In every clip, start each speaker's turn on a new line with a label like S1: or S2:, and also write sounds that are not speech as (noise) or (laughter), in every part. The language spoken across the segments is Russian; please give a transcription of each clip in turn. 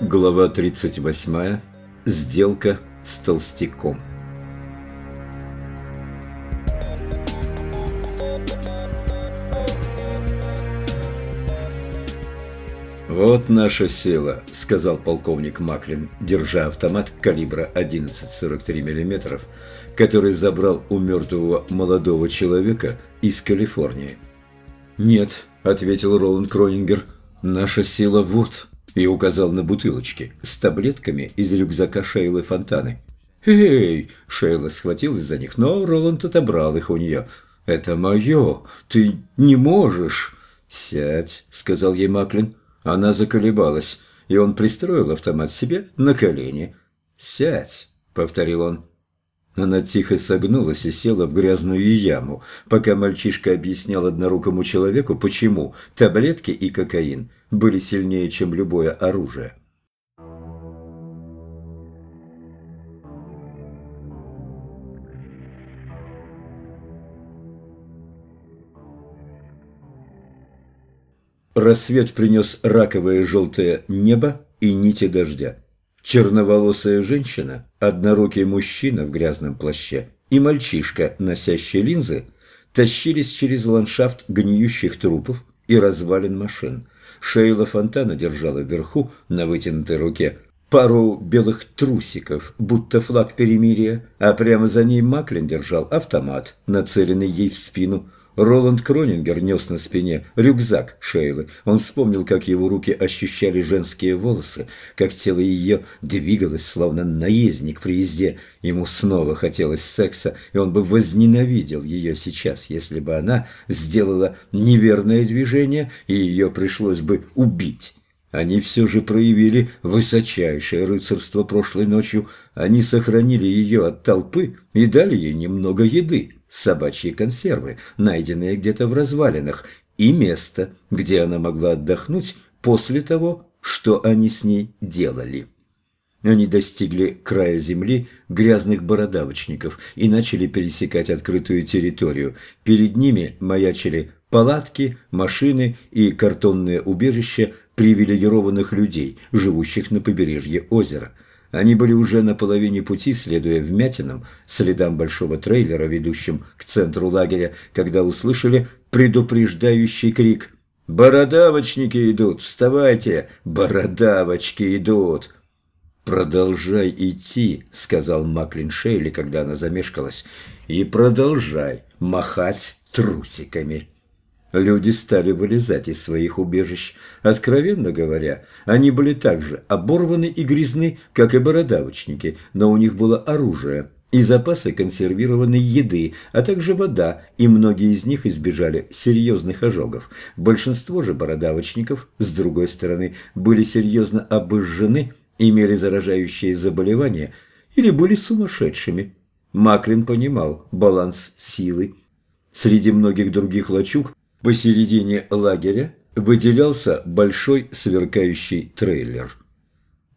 S1: Глава 38. Сделка с толстяком. «Вот наша сила», — сказал полковник Маклин, держа автомат калибра 11,43 мм, который забрал у мертвого молодого человека из Калифорнии. «Нет», — ответил Роланд Кронингер, — «наша сила вот» и указал на бутылочки с таблетками из рюкзака Шейлы Фонтаны. «Эй!» – Шейла схватилась за них, но Роланд отобрал их у нее. «Это мое! Ты не можешь!» «Сядь!» – сказал ей Маклин. Она заколебалась, и он пристроил автомат себе на колени. «Сядь!» – повторил он. Она тихо согнулась и села в грязную яму, пока мальчишка объяснял однорукому человеку, почему таблетки и кокаин были сильнее, чем любое оружие. Рассвет принес раковое желтое небо и нити дождя. Черноволосая женщина, однорукий мужчина в грязном плаще и мальчишка, носящий линзы, тащились через ландшафт гниющих трупов и развалин машин. Шейла Фонтана держала вверху, на вытянутой руке, пару белых трусиков, будто флаг перемирия, а прямо за ней Маклин держал автомат, нацеленный ей в спину – Роланд Кронингер нес на спине рюкзак Шейлы. Он вспомнил, как его руки ощущали женские волосы, как тело ее двигалось, словно наездник при езде. Ему снова хотелось секса, и он бы возненавидел ее сейчас, если бы она сделала неверное движение, и ее пришлось бы убить. Они все же проявили высочайшее рыцарство прошлой ночью. Они сохранили ее от толпы и дали ей немного еды собачьи консервы, найденные где-то в развалинах, и место, где она могла отдохнуть после того, что они с ней делали. Они достигли края земли грязных бородавочников и начали пересекать открытую территорию. Перед ними маячили палатки, машины и картонные убежища привилегированных людей, живущих на побережье озера – они были уже на половине пути, следуя вмятинам, следам большого трейлера, ведущим к центру лагеря, когда услышали предупреждающий крик «Бородавочники идут! Вставайте! Бородавочки идут!» «Продолжай идти», — сказал Маклин Шейли, когда она замешкалась, — «и продолжай махать трусиками». Люди стали вылезать из своих убежищ. Откровенно говоря, они были так же оборваны и грязны, как и бородавочники, но у них было оружие и запасы консервированной еды, а также вода, и многие из них избежали серьезных ожогов. Большинство же бородавочников, с другой стороны, были серьезно обожжены, имели заражающие заболевания или были сумасшедшими. Маклин понимал баланс силы. Среди многих других лачуг Посередине лагеря выделялся большой сверкающий трейлер.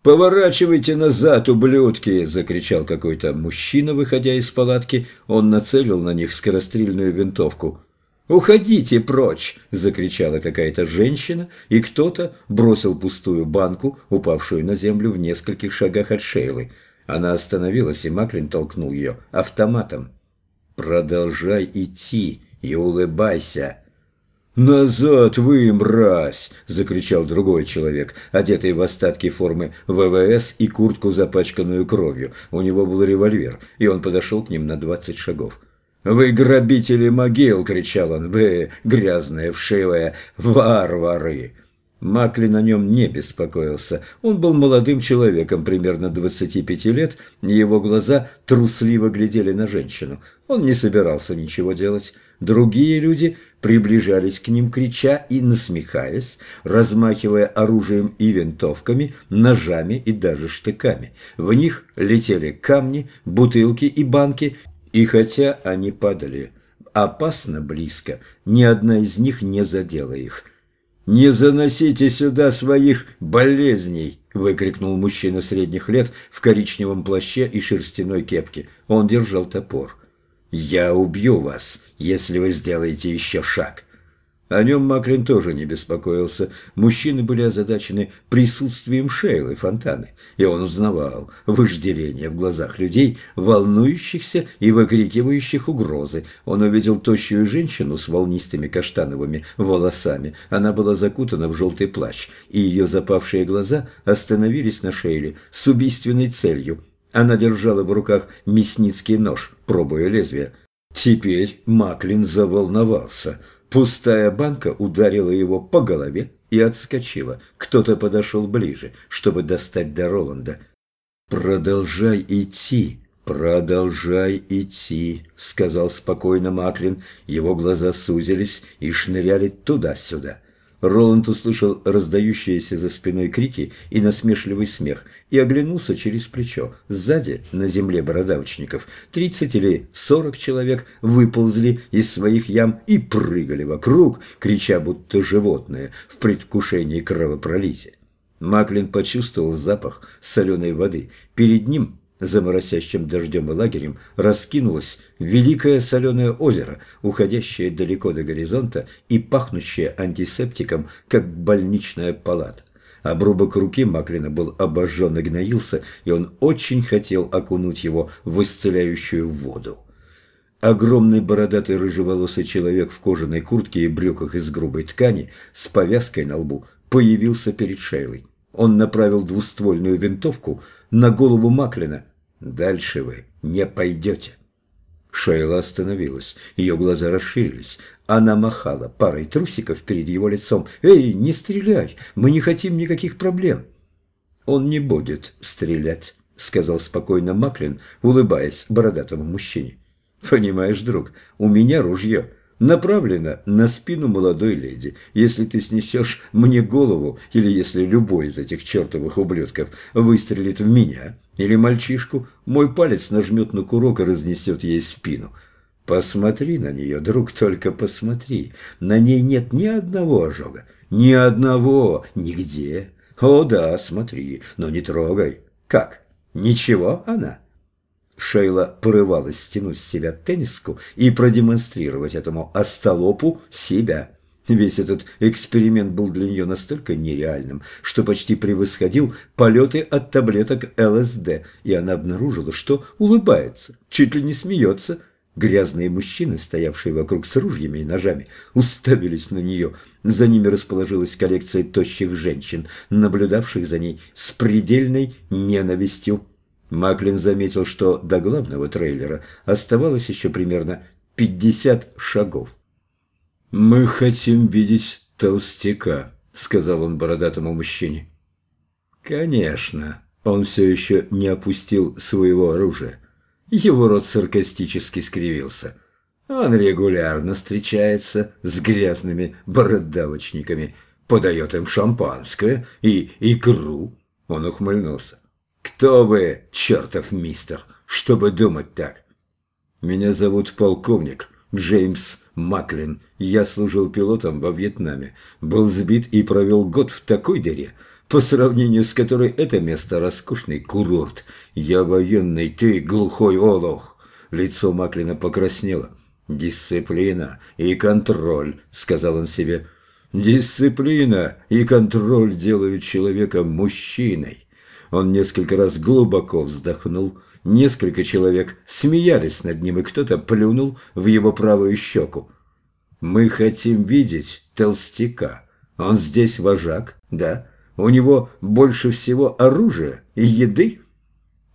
S1: «Поворачивайте назад, ублюдки!» – закричал какой-то мужчина, выходя из палатки. Он нацелил на них скорострельную винтовку. «Уходите прочь!» – закричала какая-то женщина, и кто-то бросил пустую банку, упавшую на землю в нескольких шагах от Шейлы. Она остановилась, и Маклин толкнул ее автоматом. «Продолжай идти и улыбайся!» «Назад вы, мразь!» – закричал другой человек, одетый в остатки формы ВВС и куртку, запачканную кровью. У него был револьвер, и он подошел к ним на двадцать шагов. «Вы грабители могил!» – кричал он. «Вы грязные, вшивые варвары!» Макли на нем не беспокоился. Он был молодым человеком, примерно 25 лет, и его глаза трусливо глядели на женщину. Он не собирался ничего делать. Другие люди приближались к ним, крича и насмехаясь, размахивая оружием и винтовками, ножами и даже штыками. В них летели камни, бутылки и банки, и хотя они падали опасно близко, ни одна из них не задела их – «Не заносите сюда своих болезней!» – выкрикнул мужчина средних лет в коричневом плаще и шерстяной кепке. Он держал топор. «Я убью вас, если вы сделаете еще шаг!» О нем Маклин тоже не беспокоился. Мужчины были озадачены присутствием Шейлы Фонтаны, и он узнавал вожделение в глазах людей, волнующихся и выкрикивающих угрозы. Он увидел тощую женщину с волнистыми каштановыми волосами. Она была закутана в желтый плащ, и ее запавшие глаза остановились на Шейле с убийственной целью. Она держала в руках мясницкий нож, пробуя лезвие. Теперь Маклин заволновался – Пустая банка ударила его по голове и отскочила. Кто-то подошел ближе, чтобы достать до Роланда. «Продолжай идти, продолжай идти», — сказал спокойно Маклин. Его глаза сузились и шныряли туда-сюда. Роланд услышал раздающиеся за спиной крики и насмешливый смех и оглянулся через плечо. Сзади, на земле бородавочников, тридцать или сорок человек выползли из своих ям и прыгали вокруг, крича будто животные в предвкушении кровопролития. Маклин почувствовал запах соленой воды. Перед ним за моросящим дождем и лагерем раскинулось великое соленое озеро, уходящее далеко до горизонта и пахнущее антисептиком, как больничная палата. Обрубок руки Маклина был обожжен и гноился, и он очень хотел окунуть его в исцеляющую воду. Огромный бородатый рыжеволосый человек в кожаной куртке и брюках из грубой ткани с повязкой на лбу появился перед Шейлой. Он направил двуствольную винтовку на голову Маклина. «Дальше вы не пойдете». Шейла остановилась, ее глаза расширились. Она махала парой трусиков перед его лицом. «Эй, не стреляй, мы не хотим никаких проблем». «Он не будет стрелять», — сказал спокойно Маклин, улыбаясь бородатому мужчине. «Понимаешь, друг, у меня ружье направлена на спину молодой леди. Если ты снесешь мне голову, или если любой из этих чертовых ублюдков выстрелит в меня или мальчишку, мой палец нажмет на курок и разнесет ей спину. Посмотри на нее, друг, только посмотри. На ней нет ни одного ожога. Ни одного. Нигде. О да, смотри, но не трогай. Как? Ничего она? Шейла порывалась стянуть с себя тенниску и продемонстрировать этому остолопу себя. Весь этот эксперимент был для нее настолько нереальным, что почти превосходил полеты от таблеток ЛСД, и она обнаружила, что улыбается, чуть ли не смеется. Грязные мужчины, стоявшие вокруг с ружьями и ножами, уставились на нее. За ними расположилась коллекция тощих женщин, наблюдавших за ней с предельной ненавистью. Маклин заметил, что до главного трейлера оставалось еще примерно 50 шагов. «Мы хотим видеть толстяка», — сказал он бородатому мужчине. «Конечно». Он все еще не опустил своего оружия. Его рот саркастически скривился. Он регулярно встречается с грязными бородавочниками, подает им шампанское и икру. Он ухмыльнулся. «Кто вы, чертов мистер, чтобы думать так?» «Меня зовут полковник Джеймс Маклин. Я служил пилотом во Вьетнаме, был сбит и провел год в такой дыре, по сравнению с которой это место роскошный курорт. Я военный, ты глухой олух». Лицо Маклина покраснело. «Дисциплина и контроль», — сказал он себе. «Дисциплина и контроль делают человека мужчиной». Он несколько раз глубоко вздохнул. Несколько человек смеялись над ним, и кто-то плюнул в его правую щеку. «Мы хотим видеть толстяка. Он здесь вожак, да? У него больше всего оружия и еды?»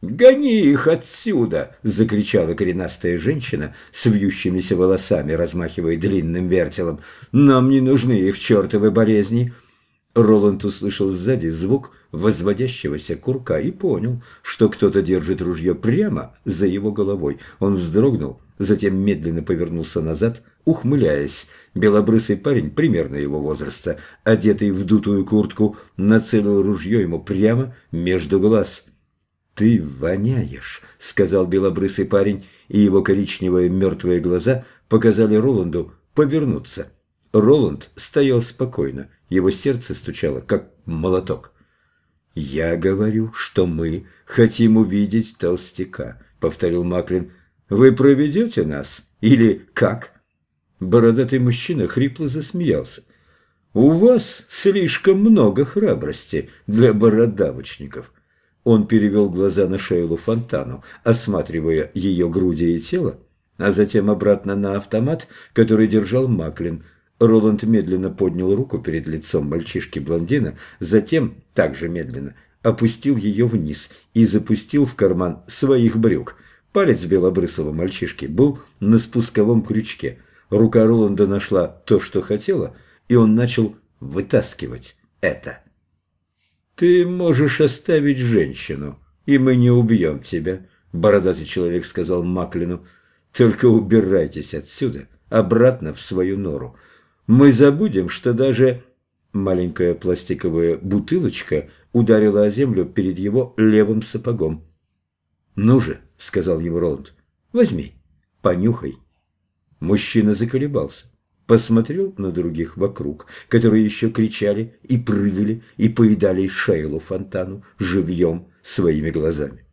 S1: «Гони их отсюда!» – закричала коренастая женщина с вьющимися волосами, размахивая длинным вертелом. «Нам не нужны их чертовы болезни!» Роланд услышал сзади звук возводящегося курка и понял, что кто-то держит ружье прямо за его головой. Он вздрогнул, затем медленно повернулся назад, ухмыляясь. Белобрысый парень, примерно его возраста, одетый в дутую куртку, нацелил ружье ему прямо между глаз. «Ты воняешь», — сказал белобрысый парень, и его коричневые мертвые глаза показали Роланду повернуться. Роланд стоял спокойно, его сердце стучало, как молоток. «Я говорю, что мы хотим увидеть толстяка», — повторил Маклин. «Вы проведете нас? Или как?» Бородатый мужчина хрипло засмеялся. «У вас слишком много храбрости для бородавочников». Он перевел глаза на Шейлу Фонтану, осматривая ее груди и тело, а затем обратно на автомат, который держал Маклин. Роланд медленно поднял руку перед лицом мальчишки-блондина, затем, также медленно, опустил ее вниз и запустил в карман своих брюк. Палец белобрысого мальчишки был на спусковом крючке. Рука Роланда нашла то, что хотела, и он начал вытаскивать это. «Ты можешь оставить женщину, и мы не убьем тебя», — бородатый человек сказал Маклину. «Только убирайтесь отсюда, обратно в свою нору. Мы забудем, что даже...» Маленькая пластиковая бутылочка ударила о землю перед его левым сапогом. «Ну же», — сказал ему Роланд, — «возьми, понюхай». Мужчина заколебался посмотрел на других вокруг, которые еще кричали и прыгали и поедали Шейлу Фонтану живьем своими глазами.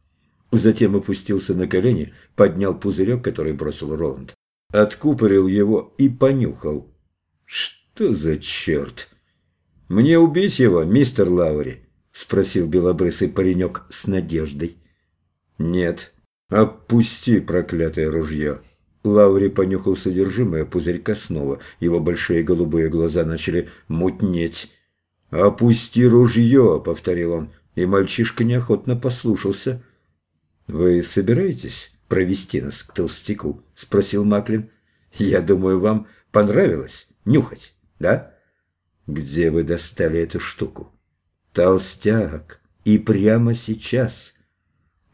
S1: Затем опустился на колени, поднял пузырек, который бросил Роланд, откупорил его и понюхал. «Что за черт?» «Мне убить его, мистер Лаури?» – спросил белобрысый паренек с надеждой. «Нет. Опусти проклятое ружье!» Лаури понюхал содержимое пузырька снова. Его большие голубые глаза начали мутнеть. «Опусти ружье!» — повторил он, и мальчишка неохотно послушался. «Вы собираетесь провести нас к толстяку?» — спросил Маклин. «Я думаю, вам понравилось нюхать, да?» «Где вы достали эту штуку?» «Толстяк! И прямо сейчас!»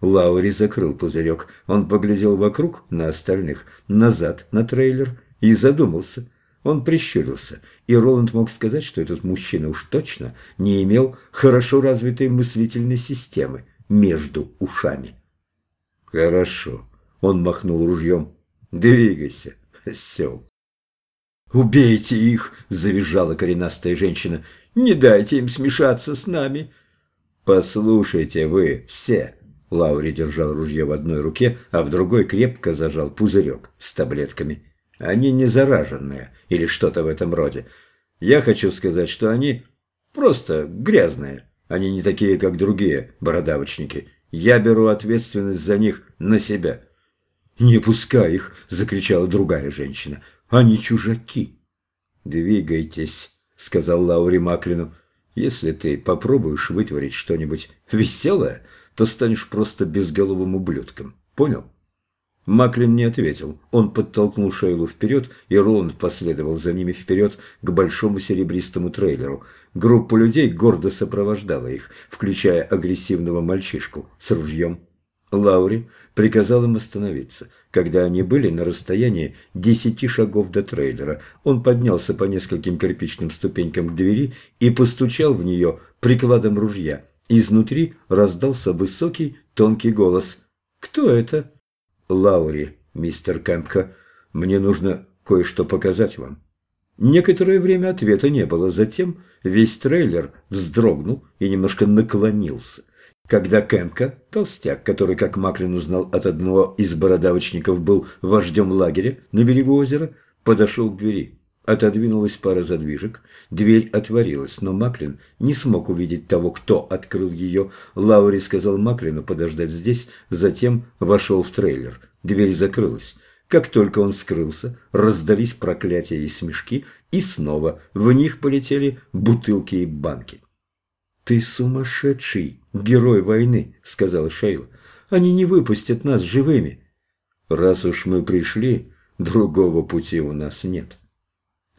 S1: Лаури закрыл пузырек. Он поглядел вокруг на остальных, назад на трейлер и задумался. Он прищурился, и Роланд мог сказать, что этот мужчина уж точно не имел хорошо развитой мыслительной системы между ушами. «Хорошо», — он махнул ружьем. «Двигайся, осел». «Убейте их!» – завизжала коренастая женщина. «Не дайте им смешаться с нами!» «Послушайте вы все!» Лаури держал ружье в одной руке, а в другой крепко зажал пузырек с таблетками. Они не зараженные или что-то в этом роде. Я хочу сказать, что они просто грязные. Они не такие, как другие бородавочники. Я беру ответственность за них на себя. «Не пускай их!» – закричала другая женщина. «Они чужаки!» «Двигайтесь!» – сказал Лаури Маклину. «Если ты попробуешь вытворить что-нибудь веселое, то станешь просто безголовым ублюдком. Понял? Маклин не ответил. Он подтолкнул Шейлу вперед, и Роланд последовал за ними вперед к большому серебристому трейлеру. Группа людей гордо сопровождала их, включая агрессивного мальчишку с ружьем. Лаури приказал им остановиться. Когда они были на расстоянии десяти шагов до трейлера, он поднялся по нескольким кирпичным ступенькам к двери и постучал в нее прикладом ружья. Изнутри раздался высокий, тонкий голос. «Кто это?» «Лаури, мистер Кэмпка. Мне нужно кое-что показать вам». Некоторое время ответа не было. Затем весь трейлер вздрогнул и немножко наклонился. Когда Кэмпка, толстяк, который, как Маклин узнал от одного из бородавочников, был вождем лагеря на берегу озера, подошел к двери. Отодвинулась пара задвижек, дверь отворилась, но Маклин не смог увидеть того, кто открыл ее. Лаури сказал Маклину подождать здесь, затем вошел в трейлер. Дверь закрылась. Как только он скрылся, раздались проклятия и смешки, и снова в них полетели бутылки и банки. «Ты сумасшедший, герой войны», — сказал Шейла. «Они не выпустят нас живыми». «Раз уж мы пришли, другого пути у нас нет».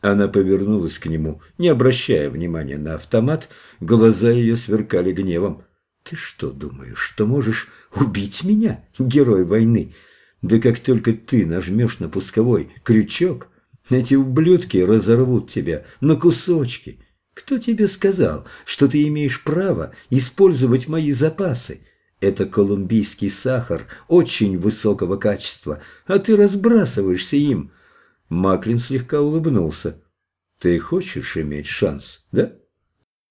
S1: Она повернулась к нему, не обращая внимания на автомат, глаза ее сверкали гневом. «Ты что думаешь, что можешь убить меня, герой войны? Да как только ты нажмешь на пусковой крючок, эти ублюдки разорвут тебя на кусочки. Кто тебе сказал, что ты имеешь право использовать мои запасы?» Это колумбийский сахар очень высокого качества, а ты разбрасываешься им. Маклин слегка улыбнулся. «Ты хочешь иметь шанс, да?»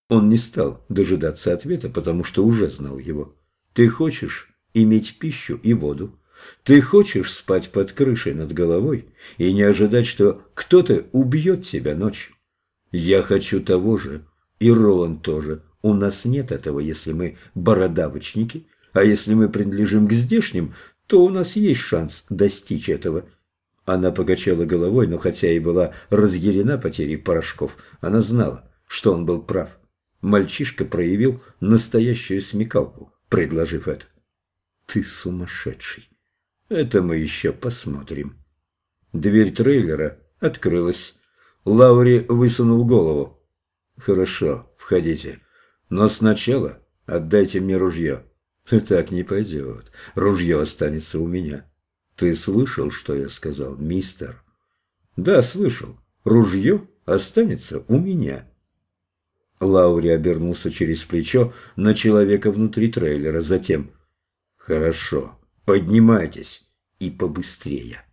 S1: Он не стал дожидаться ответа, потому что уже знал его. «Ты хочешь иметь пищу и воду, Ты хочешь спать под крышей над головой и не ожидать, что кто-то убьет тебя ночью? Я хочу того же, и Роланд тоже. У нас нет этого, если мы бородавочники, а если мы принадлежим к здешним, то у нас есть шанс достичь этого. Она покачала головой, но хотя и была разъярена потерей порошков, она знала, что он был прав. Мальчишка проявил настоящую смекалку, предложив это. «Ты сумасшедший!» Это мы еще посмотрим. Дверь трейлера открылась. Лаури высунул голову. Хорошо, входите. Но сначала отдайте мне ружье. (laughs) Так не пойдет. Ружье останется у меня. Ты слышал, что я сказал, мистер? Да, слышал. Ружье останется у меня. Лаури обернулся через плечо на человека внутри трейлера, затем... Хорошо. Поднимайтесь и побыстрее.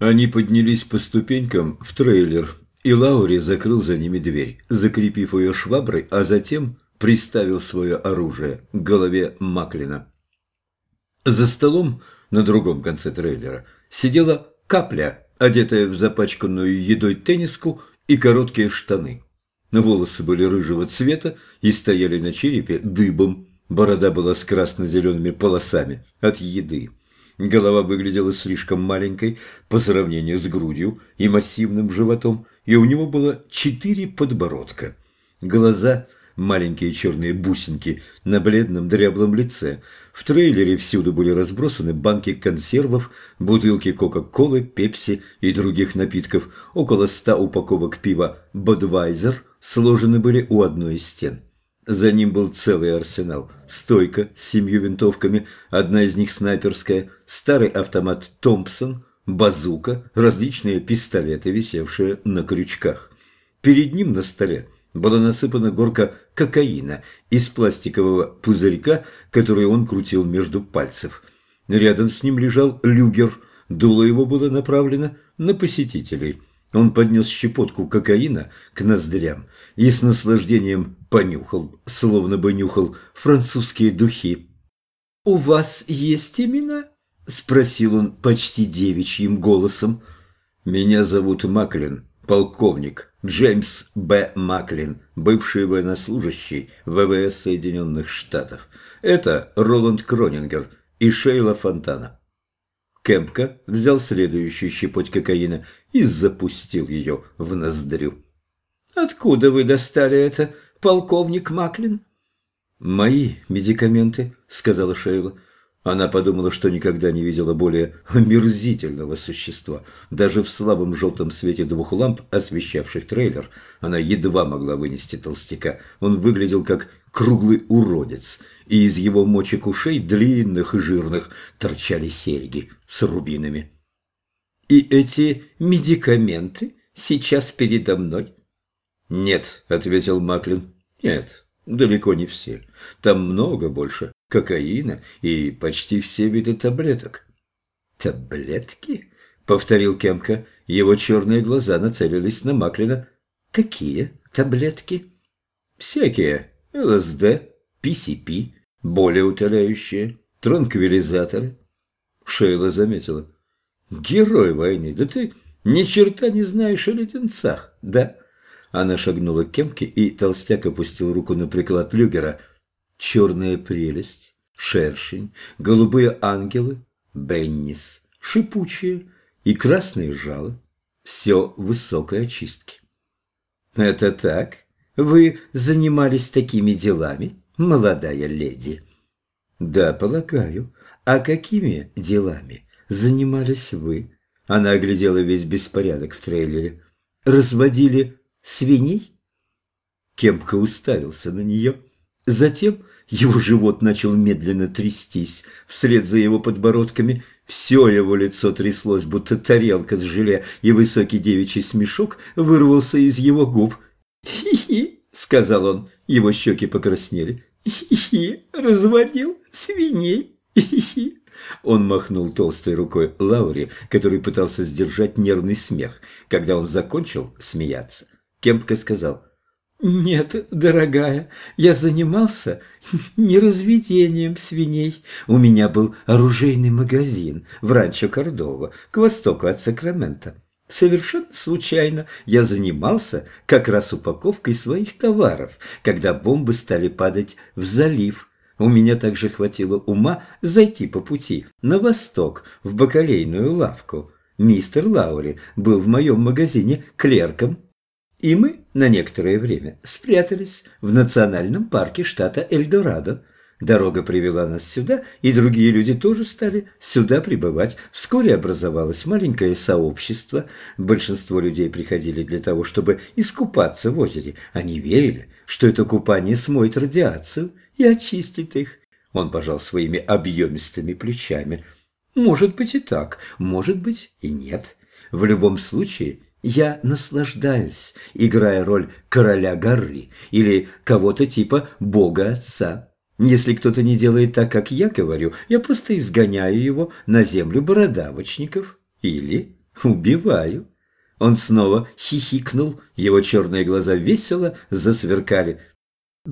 S1: Они поднялись по ступенькам в трейлер, и Лаури закрыл за ними дверь, закрепив ее шваброй, а затем приставил свое оружие к голове Маклина. За столом на другом конце трейлера сидела капля, одетая в запачканную едой тенниску и короткие штаны. Волосы были рыжего цвета и стояли на черепе дыбом. Борода была с красно-зелеными полосами от еды. Голова выглядела слишком маленькой по сравнению с грудью и массивным животом, и у него было четыре подбородка. Глаза – маленькие черные бусинки на бледном дряблом лице. В трейлере всюду были разбросаны банки консервов, бутылки Кока-Колы, Пепси и других напитков. Около ста упаковок пива «Бодвайзер» сложены были у одной из стен. За ним был целый арсенал. Стойка с семью винтовками, одна из них снайперская, старый автомат «Томпсон», базука, различные пистолеты, висевшие на крючках. Перед ним на столе была насыпана горка кокаина из пластикового пузырька, который он крутил между пальцев. Рядом с ним лежал люгер, дуло его было направлено на посетителей – он поднес щепотку кокаина к ноздрям и с наслаждением понюхал, словно бы нюхал французские духи. «У вас есть имена?» – спросил он почти девичьим голосом. «Меня зовут Маклин, полковник Джеймс Б. Маклин, бывший военнослужащий ВВС Соединенных Штатов. Это Роланд Кронингер и Шейла Фонтана». Кэмпка взял следующую щепоть кокаина и запустил ее в ноздрю. «Откуда вы достали это, полковник Маклин?» «Мои медикаменты», — сказала Шейла. Она подумала, что никогда не видела более омерзительного существа. Даже в слабом желтом свете двух ламп, освещавших трейлер, она едва могла вынести толстяка. Он выглядел как круглый уродец, и из его мочек ушей, длинных и жирных, торчали серьги с рубинами. «И эти медикаменты сейчас передо мной?» «Нет», — ответил Маклин, — «нет, далеко не все. Там много больше кокаина и почти все виды таблеток». «Таблетки?» — повторил Кемка. Его черные глаза нацелились на Маклина. «Какие таблетки?» «Всякие. ЛСД, PCP, более утоляющие, транквилизаторы». Шейла заметила. «Герой войны, да ты ни черта не знаешь о леденцах, да?» Она шагнула к Кемке, и толстяк опустил руку на приклад люгера. «Черная прелесть, шершень, голубые ангелы, беннис, шипучие и красные жало. Все высокой очистки». «Это так? Вы занимались такими делами, молодая леди?» «Да, полагаю. А какими делами?» занимались вы?» Она оглядела весь беспорядок в трейлере. «Разводили свиней?» Кемпка уставился на нее. Затем его живот начал медленно трястись. Вслед за его подбородками все его лицо тряслось, будто тарелка с желе, и высокий девичий смешок вырвался из его губ. «Хи-хи», — сказал он, его щеки покраснели. «Хи-хи, разводил свиней, хи-хи». Он махнул толстой рукой Лаури, который пытался сдержать нервный смех. Когда он закончил смеяться, Кемпка сказал,
S2: Нет, дорогая, я занимался не разведением свиней. У меня был оружейный магазин в Ранчо Кордова, к востоку от Сакрамента. Совершенно случайно я занимался как раз упаковкой своих товаров, когда бомбы стали падать в залив. У меня также хватило ума зайти по пути на восток, в бакалейную лавку. Мистер Лаури был в моем магазине клерком и мы на некоторое время спрятались в национальном парке штата Эльдорадо. Дорога привела нас сюда, и другие люди тоже стали сюда прибывать. Вскоре образовалось маленькое сообщество. Большинство людей приходили для того, чтобы искупаться в озере. Они верили, что это купание смоет радиацию и очистит их. Он пожал своими объемистыми плечами. Может быть и так, может быть и нет. В любом случае, я наслаждаюсь, играя роль короля горы или кого-то типа бога отца. Если кто-то не делает так, как я говорю, я просто изгоняю его на землю бородавочников или убиваю. Он снова хихикнул, его черные глаза весело засверкали.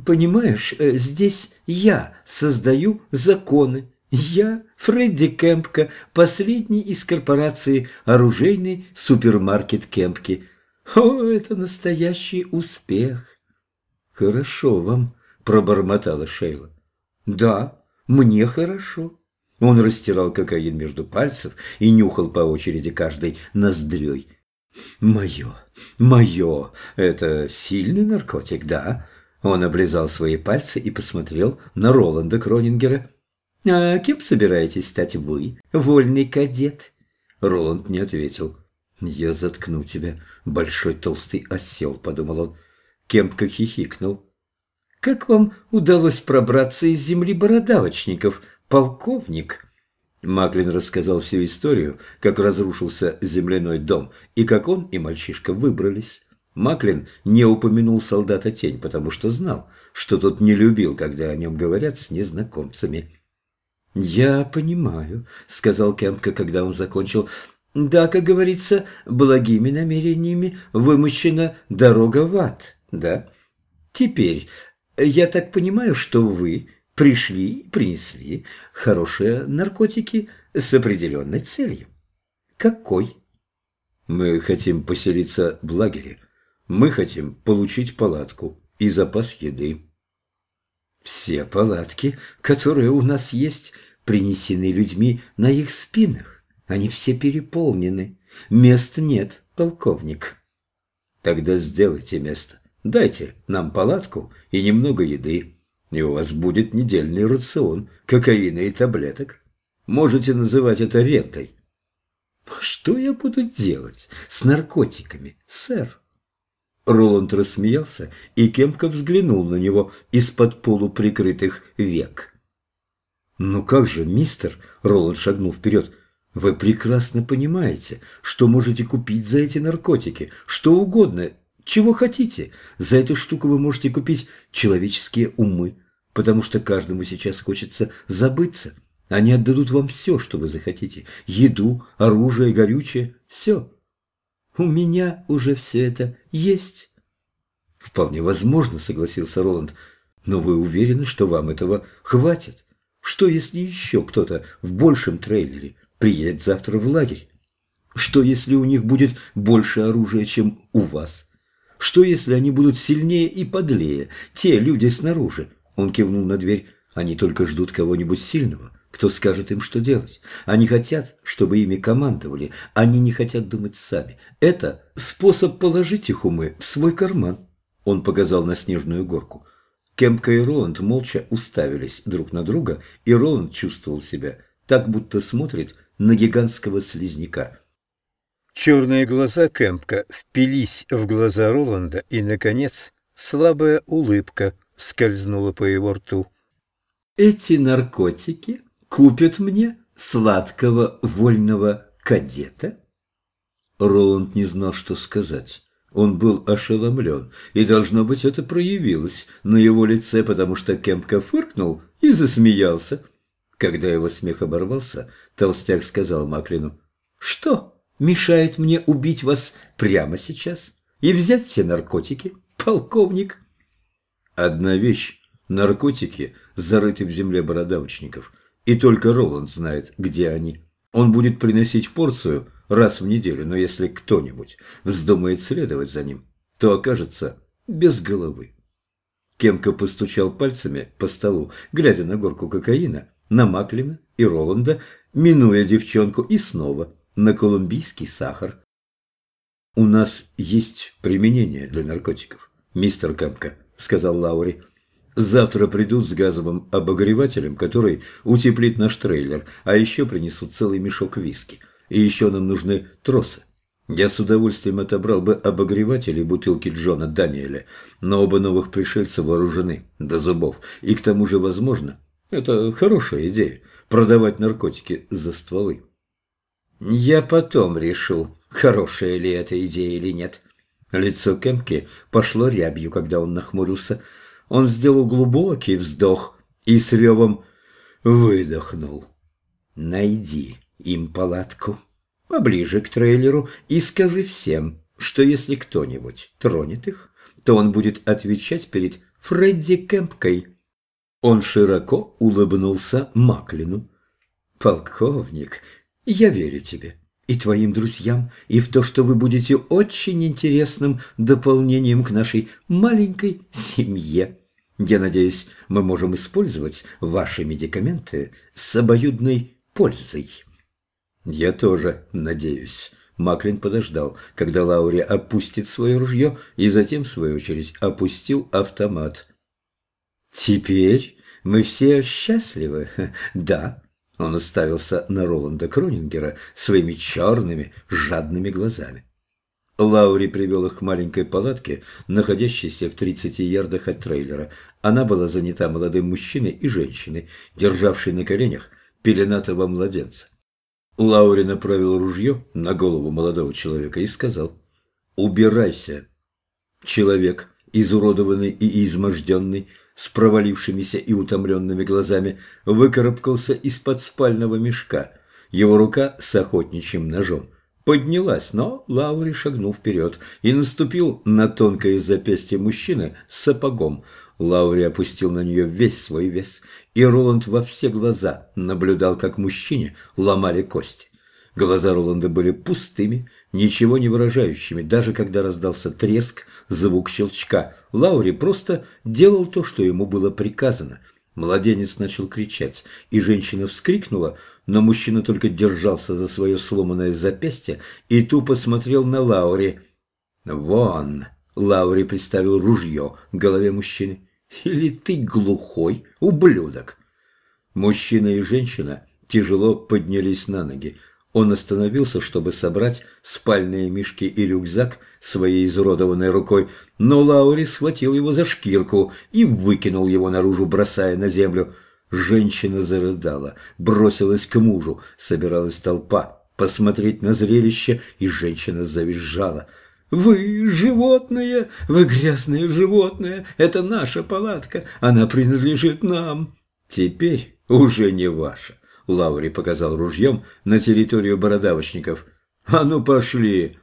S2: «Понимаешь, э, здесь я создаю законы, я Фредди Кемпка, последний из корпорации оружейный супермаркет Кемпки. О, это настоящий успех. Хорошо вам, пробормотала Шейла. Да, мне хорошо. Он растирал кокаин между пальцев и нюхал по очереди каждой ноздрёй. «Мое, мое, это сильный наркотик, да?» Он облизал свои пальцы и посмотрел на Роланда Кронингера. «А кем собираетесь стать вы, вольный кадет?» Роланд не ответил. «Я заткну тебя, большой толстый осел», — подумал он. Кемпка хихикнул. «Как вам удалось пробраться из земли бородавочников, полковник?» Маклин рассказал всю историю, как разрушился земляной дом, и как он и мальчишка выбрались. Маклин не упомянул солдата Тень, потому что знал, что тот не любил, когда о нем говорят с незнакомцами. «Я понимаю», — сказал Кемпка, когда он закончил. «Да, как говорится, благими намерениями вымощена дорога в ад, да? Теперь, я так понимаю, что вы пришли и принесли хорошие наркотики с определенной целью. Какой?» «Мы хотим поселиться в лагере. Мы хотим получить палатку и запас еды». Все палатки, которые у нас есть, принесены людьми на их спинах. Они все переполнены. Мест нет, полковник. Тогда сделайте место. Дайте нам палатку и немного еды, и у вас будет недельный рацион кокаина и таблеток. Можете называть это рентой. Что я буду делать с наркотиками, сэр? Роланд рассмеялся, и Кемка взглянул на него из-под полуприкрытых век. «Ну как же, мистер?» – Роланд шагнул вперед. «Вы прекрасно понимаете, что можете купить за эти наркотики, что угодно, чего хотите. За эту штуку вы можете купить человеческие умы, потому что каждому сейчас хочется забыться. Они отдадут вам все, что вы захотите – еду, оружие, горючее – все». У меня уже все это есть. Вполне возможно, согласился Роланд. Но вы уверены, что вам этого хватит? Что, если еще кто-то в большем трейлере приедет завтра в лагерь? Что, если у них будет больше оружия, чем у вас? Что, если они будут сильнее и подлее, те люди снаружи? Он кивнул на дверь. Они только ждут кого-нибудь сильного кто скажет им, что делать. Они хотят, чтобы ими командовали, они не хотят думать сами. Это способ положить их умы в свой карман. Он показал на снежную горку. Кемка и Роланд молча уставились друг на друга, и Роланд чувствовал себя так, будто смотрит на гигантского слизняка. Черные глаза Кемпка впились в глаза Роланда, и, наконец, слабая улыбка скользнула по его рту. «Эти наркотики купят мне сладкого вольного кадета?» Роланд не знал, что сказать. Он был ошеломлен, и, должно быть, это проявилось на его лице, потому что Кемпка фыркнул и засмеялся. Когда его смех оборвался, толстяк сказал Маклину, «Что мешает мне убить вас прямо сейчас и взять все наркотики? полковник.
S1: Одна вещь – наркотики зарыты в земле бородавочников, и только Роланд знает, где они. Он будет приносить порцию раз в неделю, но если кто-нибудь вздумает следовать за ним, то окажется без головы. Кемка постучал пальцами по столу, глядя на горку кокаина, на Маклина и Роланда, минуя девчонку и снова на колумбийский сахар. «У нас есть применение для наркотиков, мистер Кемка», — сказал Лаури. «Завтра придут с газовым обогревателем, который утеплит наш трейлер, а еще принесут целый мешок виски. И еще нам нужны тросы. Я с удовольствием отобрал бы обогреватели бутылки Джона Даниэля, но оба новых пришельца вооружены до зубов. И к тому же, возможно, это хорошая идея – продавать наркотики за стволы.
S2: Я потом решу, хорошая ли эта идея или нет. Лицо Кемки пошло рябью, когда он нахмурился. Он сделал глубокий вздох и с ревом выдохнул. «Найди им палатку» поближе к трейлеру и скажи всем, что если кто-нибудь тронет их, то он будет отвечать перед Фредди Кэмпкой. Он широко улыбнулся Маклину. «Полковник, я верю тебе и твоим друзьям, и в то, что вы будете очень интересным дополнением к нашей маленькой семье. Я надеюсь, мы можем использовать ваши медикаменты с обоюдной пользой».
S1: «Я тоже надеюсь». Маклин подождал, когда Лаури опустит свое ружье, и затем, в свою очередь, опустил автомат.
S2: «Теперь мы все счастливы, (laughs) да?» Он уставился на Роланда Кронингера своими черными, жадными глазами.
S1: Лаури привел их к маленькой палатке, находящейся в 30 ярдах от трейлера. Она была занята молодым мужчиной и женщиной, державшей на коленях пеленатого младенца. Лаури направил ружье на голову молодого человека и сказал «Убирайся». Человек, изуродованный и изможденный, с провалившимися и утомленными глазами, выкарабкался из-под спального мешка. Его рука с охотничьим ножом поднялась, но Лаури шагнул вперед и наступил на тонкое запястье мужчины сапогом. Лаури опустил на нее весь свой вес, и Роланд во все глаза наблюдал, как мужчине ломали кости. Глаза Роланда были пустыми, ничего не выражающими, даже когда раздался треск, звук щелчка. Лаури просто делал то, что ему было приказано. Младенец начал кричать, и женщина вскрикнула, но мужчина только держался за свое сломанное запястье и тупо смотрел на Лаури. «Вон!» — Лаури приставил ружье к голове мужчины. Или ты глухой, ублюдок?» Мужчина и женщина тяжело поднялись на ноги. Он остановился, чтобы собрать спальные мешки и рюкзак своей изуродованной рукой, но Лаури схватил его за шкирку и выкинул его наружу, бросая на землю. Женщина зарыдала, бросилась к мужу, собиралась толпа посмотреть на зрелище, и женщина завизжала – «Вы животное, вы грязное животное, это наша палатка, она принадлежит нам». «Теперь уже не ваша», — Лаури показал ружьем на территорию бородавочников. «А ну пошли!»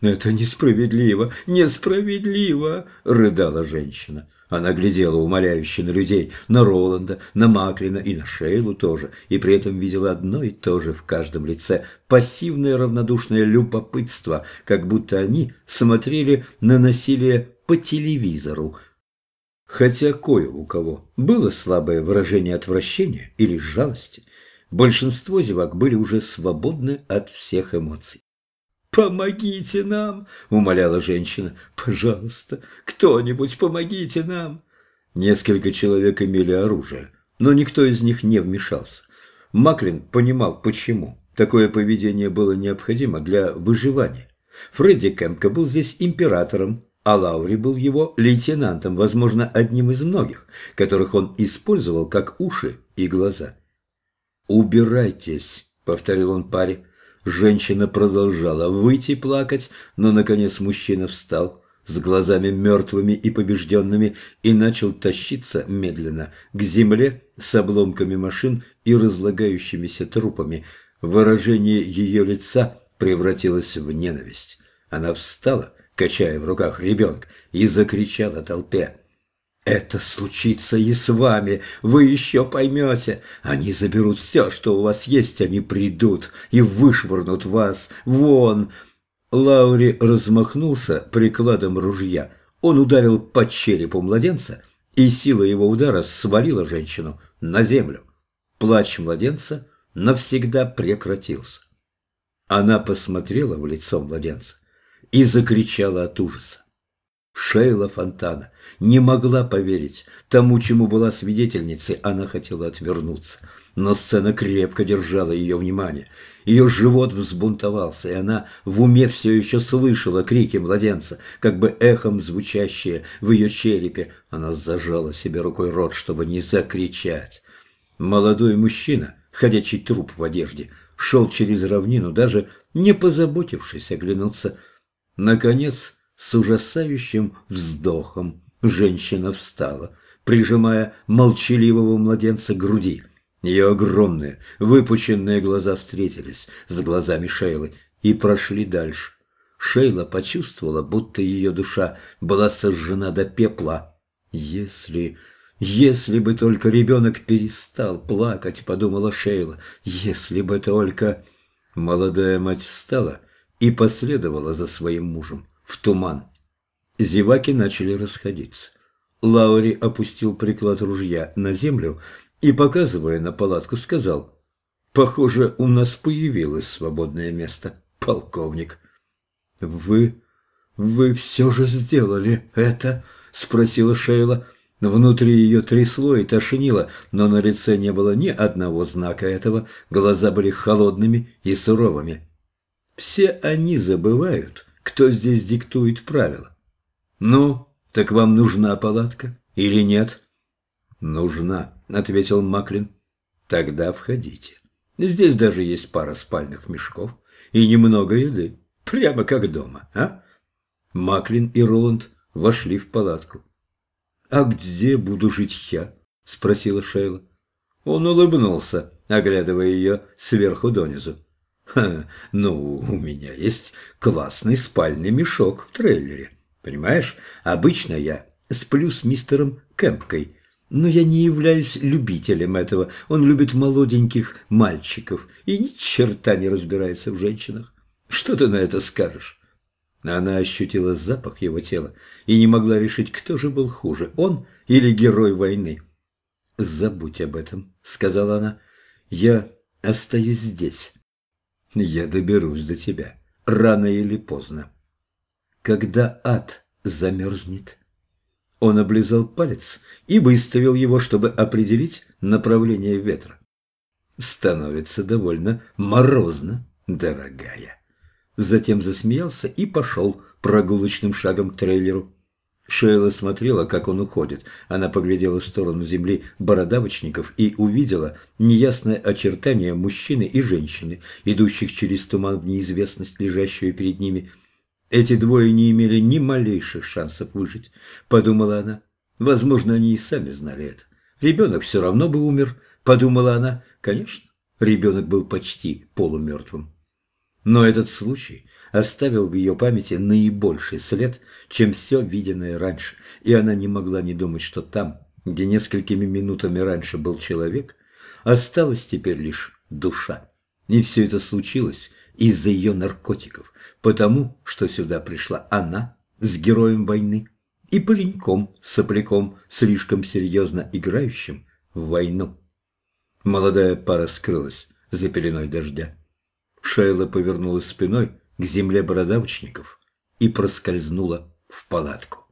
S1: «Это несправедливо, несправедливо!» — рыдала женщина. Она глядела умоляюще на людей, на Роланда, на Маклина и на Шейлу тоже, и при этом видела одно и то же в каждом лице – пассивное равнодушное любопытство, как будто они смотрели на насилие по телевизору. Хотя кое у кого было слабое выражение отвращения или жалости, большинство зевак были уже свободны от всех эмоций. «Помогите нам!» – умоляла женщина. «Пожалуйста, кто-нибудь помогите нам!» Несколько человек имели оружие, но никто из них не вмешался. Маклин понимал, почему. Такое поведение было необходимо для выживания. Фредди Кэмпка был здесь императором, а Лаури был его лейтенантом, возможно, одним из многих, которых он использовал как уши и глаза. «Убирайтесь», — повторил он паре. Женщина продолжала выйти плакать, но, наконец, мужчина встал с глазами мертвыми и побежденными и начал тащиться медленно к земле с обломками машин и разлагающимися трупами. Выражение ее лица превратилось в ненависть. Она встала качая в руках ребенка, и закричала толпе. «Это случится и с вами, вы еще поймете. Они заберут все, что у вас есть, они придут и вышвырнут вас вон». Лаури размахнулся прикладом ружья. Он ударил по черепу младенца, и сила его удара свалила женщину на землю. Плач младенца навсегда прекратился. Она посмотрела в лицо младенца и закричала от ужаса. Шейла Фонтана не могла поверить тому, чему была свидетельницей. Она хотела отвернуться, но сцена крепко держала ее внимание. Ее живот взбунтовался, и она в уме все еще слышала крики младенца, как бы эхом звучащие в ее черепе. Она зажала себе рукой рот, чтобы не закричать. Молодой мужчина, ходячий труп в одежде, шел через равнину, даже не позаботившись оглянуться. Наконец, с ужасающим вздохом женщина встала, прижимая молчаливого младенца к груди. Ее огромные, выпученные глаза встретились с глазами Шейлы и прошли дальше. Шейла почувствовала, будто ее душа была сожжена до пепла. «Если... если бы только ребенок перестал плакать», — подумала Шейла, — «если бы только...» Молодая мать встала и последовала за своим мужем в туман. Зеваки начали расходиться. Лаури опустил приклад ружья на землю и, показывая на палатку, сказал, «Похоже, у нас появилось свободное место, полковник». «Вы... вы все же сделали это?» – спросила Шейла. Внутри ее трясло и тошнило, но на лице не было ни одного знака этого, глаза были холодными и суровыми. Все они забывают, кто здесь диктует правила. Ну, так вам нужна палатка или нет? Нужна, ответил Маклин. Тогда входите. Здесь даже есть пара спальных мешков и немного еды. Прямо как дома, а? Маклин и Роланд вошли в палатку. «А где буду жить я?» – спросила Шейла. Он улыбнулся, оглядывая ее сверху донизу. Ха, ну, у меня есть классный спальный мешок в трейлере. Понимаешь, обычно я сплю с мистером Кэмпкой, но я не являюсь любителем этого. Он любит молоденьких мальчиков и ни черта не разбирается в женщинах. Что ты на это скажешь? Она ощутила запах его тела и не могла решить, кто же был хуже, он или герой войны. «Забудь об этом», — сказала она. «Я остаюсь здесь». Я доберусь до тебя, рано или поздно. Когда ад замерзнет. Он облизал палец и выставил его, чтобы определить направление ветра. Становится довольно морозно, дорогая. Затем засмеялся и пошел прогулочным шагом к трейлеру. Шейла смотрела, как он уходит. Она поглядела в сторону земли бородавочников и увидела неясное очертание мужчины и женщины, идущих через туман в неизвестность, лежащую перед ними. Эти двое не имели ни малейших шансов выжить, подумала она. Возможно, они и сами знали это. Ребенок все равно бы умер, подумала она. Конечно, ребенок был почти полумертвым. Но этот случай оставил в ее памяти наибольший след, чем все виденное раньше, и она не могла не думать, что там, где несколькими минутами раньше был человек, осталась теперь лишь душа. И все это случилось из-за ее наркотиков, потому что сюда пришла она с героем войны и пареньком-сопляком, слишком серьезно играющим в войну. Молодая пара скрылась за пеленой дождя. Шейла повернулась спиной к земле бородавочников и проскользнула в палатку.